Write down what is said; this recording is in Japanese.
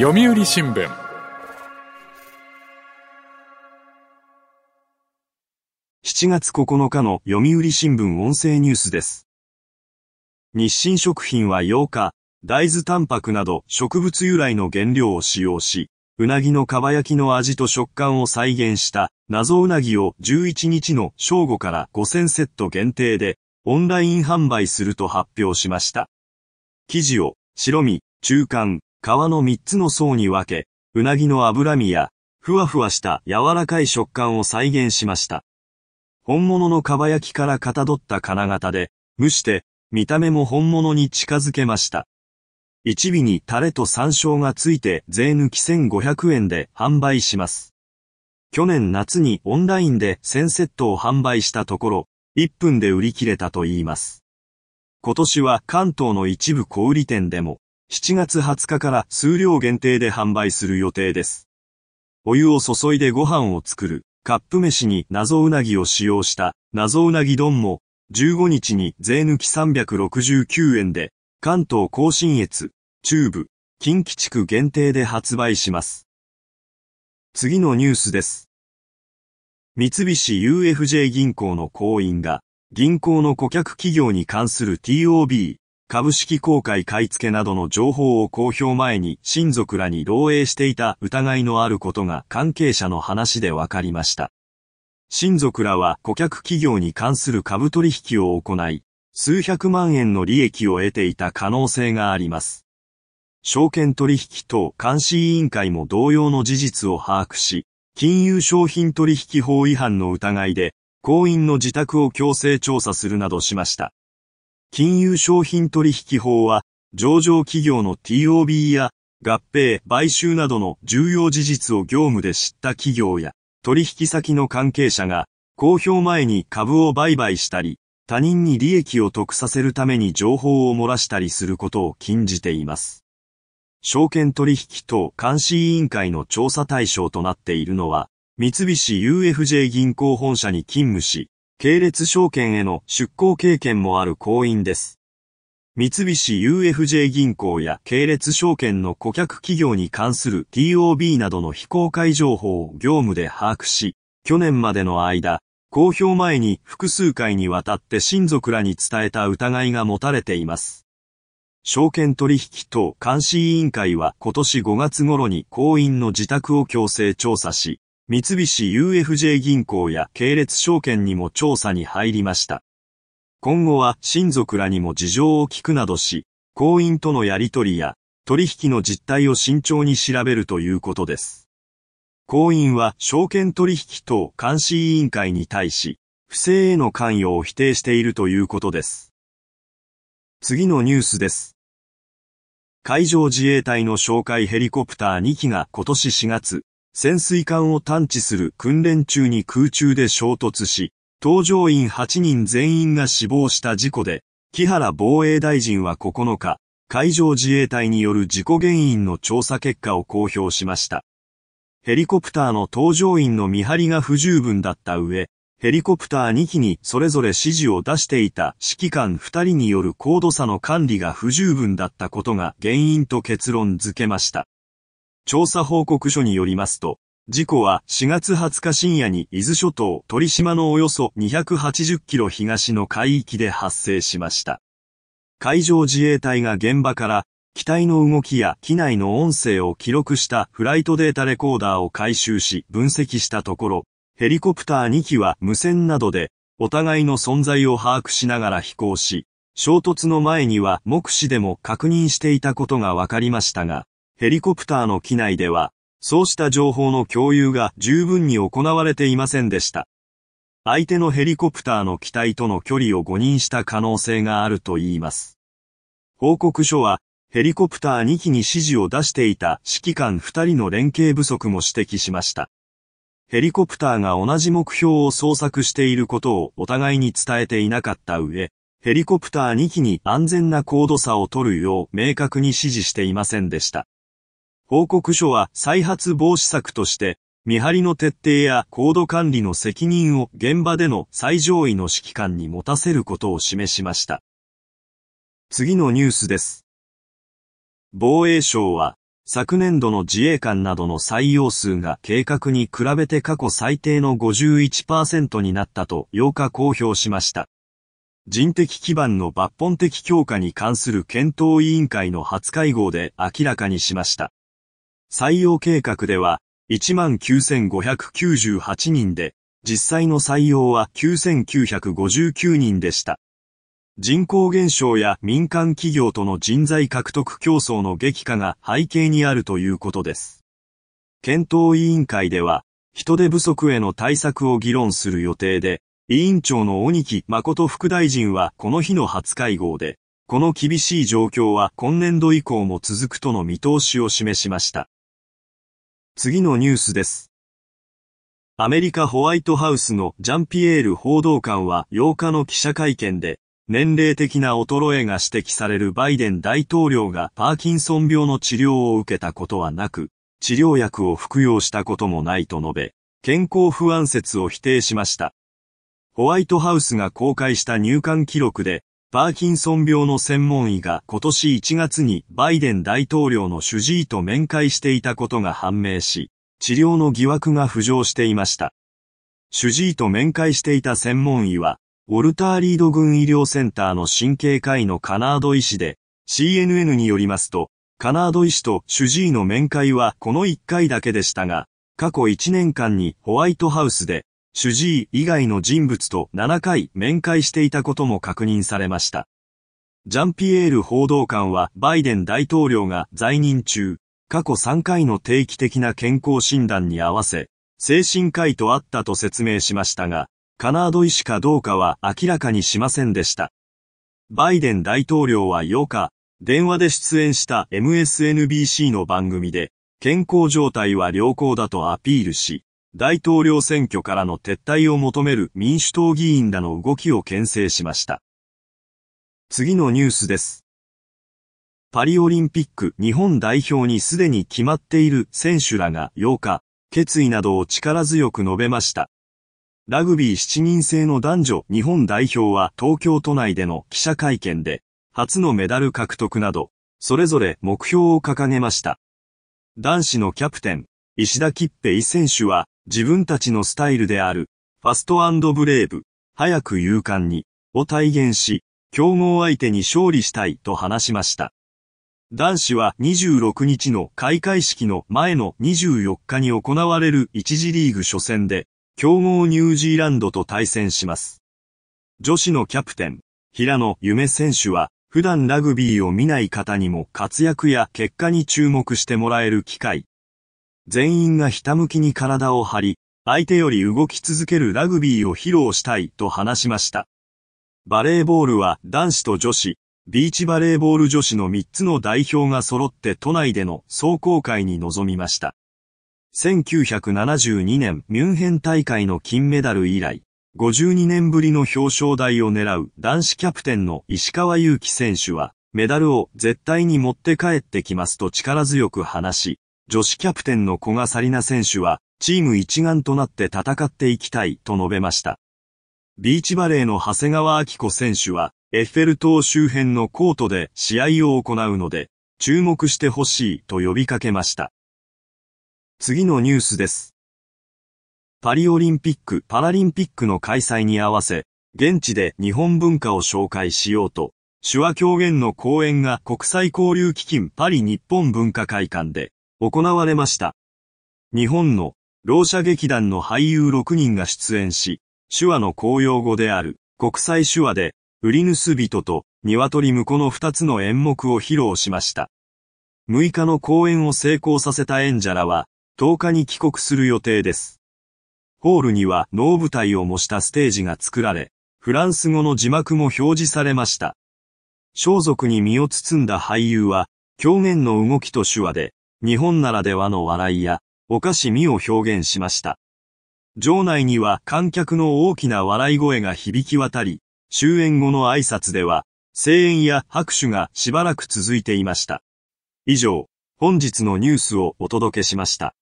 読売新聞7月9日の読売新聞音声ニュースです。日清食品は8日、大豆タンパクなど植物由来の原料を使用し、うなぎのかば焼きの味と食感を再現した謎うなぎを11日の正午から5000セット限定でオンライン販売すると発表しました。生地を白身、中間、皮の3つの層に分け、うなぎの脂身や、ふわふわした柔らかい食感を再現しました。本物のかば焼きからかたどった金型で、蒸して、見た目も本物に近づけました。一尾にタレと山椒がついて税抜き1500円で販売します。去年夏にオンラインで1000セットを販売したところ、1分で売り切れたといいます。今年は関東の一部小売店でも、7月20日から数量限定で販売する予定です。お湯を注いでご飯を作る、カップ飯に謎うなぎを使用した謎うなぎ丼も、15日に税抜き369円で、関東甲信越、中部、近畿地区限定で発売します。次のニュースです。三菱 UFJ 銀行の行員が、銀行の顧客企業に関する TOB、株式公開買い付けなどの情報を公表前に親族らに漏洩していた疑いのあることが関係者の話で分かりました。親族らは顧客企業に関する株取引を行い、数百万円の利益を得ていた可能性があります。証券取引等監視委員会も同様の事実を把握し、金融商品取引法違反の疑いで、行員の自宅を強制調査するなどしました。金融商品取引法は、上場企業の TOB や合併、買収などの重要事実を業務で知った企業や、取引先の関係者が、公表前に株を売買したり、他人に利益を得させるために情報を漏らしたりすることを禁じています。証券取引等監視委員会の調査対象となっているのは、三菱 UFJ 銀行本社に勤務し、系列証券への出向経験もある行員です。三菱 UFJ 銀行や系列証券の顧客企業に関する TOB などの非公開情報を業務で把握し、去年までの間、公表前に複数回にわたって親族らに伝えた疑いが持たれています。証券取引等監視委員会は今年5月頃に行員の自宅を強制調査し、三菱 UFJ 銀行や系列証券にも調査に入りました。今後は親族らにも事情を聞くなどし、行員とのやり取りや取引の実態を慎重に調べるということです。行員は証券取引等監視委員会に対し、不正への関与を否定しているということです。次のニュースです。海上自衛隊の哨戒ヘリコプター2機が今年4月、潜水艦を探知する訓練中に空中で衝突し、搭乗員8人全員が死亡した事故で、木原防衛大臣は9日、海上自衛隊による事故原因の調査結果を公表しました。ヘリコプターの搭乗員の見張りが不十分だった上、ヘリコプター2機にそれぞれ指示を出していた指揮官2人による高度差の管理が不十分だったことが原因と結論付けました。調査報告書によりますと、事故は4月20日深夜に伊豆諸島鳥島のおよそ280キロ東の海域で発生しました。海上自衛隊が現場から機体の動きや機内の音声を記録したフライトデータレコーダーを回収し分析したところ、ヘリコプター2機は無線などでお互いの存在を把握しながら飛行し、衝突の前には目視でも確認していたことが分かりましたが、ヘリコプターの機内では、そうした情報の共有が十分に行われていませんでした。相手のヘリコプターの機体との距離を誤認した可能性があると言います。報告書は、ヘリコプター2機に指示を出していた指揮官2人の連携不足も指摘しました。ヘリコプターが同じ目標を捜索していることをお互いに伝えていなかった上、ヘリコプター2機に安全な高度差を取るよう明確に指示していませんでした。報告書は再発防止策として、見張りの徹底や高度管理の責任を現場での最上位の指揮官に持たせることを示しました。次のニュースです。防衛省は、昨年度の自衛官などの採用数が計画に比べて過去最低の51%になったと8日公表しました。人的基盤の抜本的強化に関する検討委員会の初会合で明らかにしました。採用計画では、19,598人で、実際の採用は9,959人でした。人口減少や民間企業との人材獲得競争の激化が背景にあるということです。検討委員会では、人手不足への対策を議論する予定で、委員長の鬼木誠副大臣はこの日の初会合で、この厳しい状況は今年度以降も続くとの見通しを示しました。次のニュースです。アメリカホワイトハウスのジャンピエール報道官は8日の記者会見で、年齢的な衰えが指摘されるバイデン大統領がパーキンソン病の治療を受けたことはなく、治療薬を服用したこともないと述べ、健康不安説を否定しました。ホワイトハウスが公開した入管記録で、パーキンソン病の専門医が今年1月にバイデン大統領の主治医と面会していたことが判明し、治療の疑惑が浮上していました。主治医と面会していた専門医は、ウォルターリード軍医療センターの神経科医のカナード医師で、CNN によりますと、カナード医師と主治医の面会はこの1回だけでしたが、過去1年間にホワイトハウスで主治医以外の人物と7回面会していたことも確認されました。ジャンピエール報道官はバイデン大統領が在任中、過去3回の定期的な健康診断に合わせ、精神科医と会ったと説明しましたが、カナード医師かどうかは明らかにしませんでした。バイデン大統領は8日、電話で出演した MSNBC の番組で、健康状態は良好だとアピールし、大統領選挙からの撤退を求める民主党議員らの動きを牽制しました。次のニュースです。パリオリンピック日本代表にすでに決まっている選手らが8日、決意などを力強く述べました。ラグビー7人制の男女日本代表は東京都内での記者会見で、初のメダル獲得など、それぞれ目標を掲げました。男子のキャプテン、石田吉平選手は、自分たちのスタイルである、ファストブレイブ、早く勇敢に、を体現し、競合相手に勝利したいと話しました。男子は26日の開会式の前の24日に行われる一次リーグ初戦で、強豪ニュージーランドと対戦します。女子のキャプテン、平野夢選手は、普段ラグビーを見ない方にも活躍や結果に注目してもらえる機会、全員がひたむきに体を張り、相手より動き続けるラグビーを披露したいと話しました。バレーボールは男子と女子、ビーチバレーボール女子の3つの代表が揃って都内での壮行会に臨みました。1972年ミュンヘン大会の金メダル以来、52年ぶりの表彰台を狙う男子キャプテンの石川祐希選手は、メダルを絶対に持って帰ってきますと力強く話し、女子キャプテンの古賀紗理那選手は、チーム一丸となって戦っていきたいと述べました。ビーチバレーの長谷川明子選手は、エッフェル塔周辺のコートで試合を行うので、注目してほしいと呼びかけました。次のニュースです。パリオリンピック・パラリンピックの開催に合わせ、現地で日本文化を紹介しようと、手話狂言の講演が国際交流基金パリ日本文化会館で行われました。日本の、老者劇団の俳優6人が出演し、手話の公用語である、国際手話で、売り主人と、鶏婿の2つの演目を披露しました。6日の公演を成功させた演者らは、10日に帰国する予定です。ホールには能舞台を模したステージが作られ、フランス語の字幕も表示されました。装束に身を包んだ俳優は、狂言の動きと手話で、日本ならではの笑いや、おかしみを表現しました。場内には観客の大きな笑い声が響き渡り、終演後の挨拶では、声援や拍手がしばらく続いていました。以上、本日のニュースをお届けしました。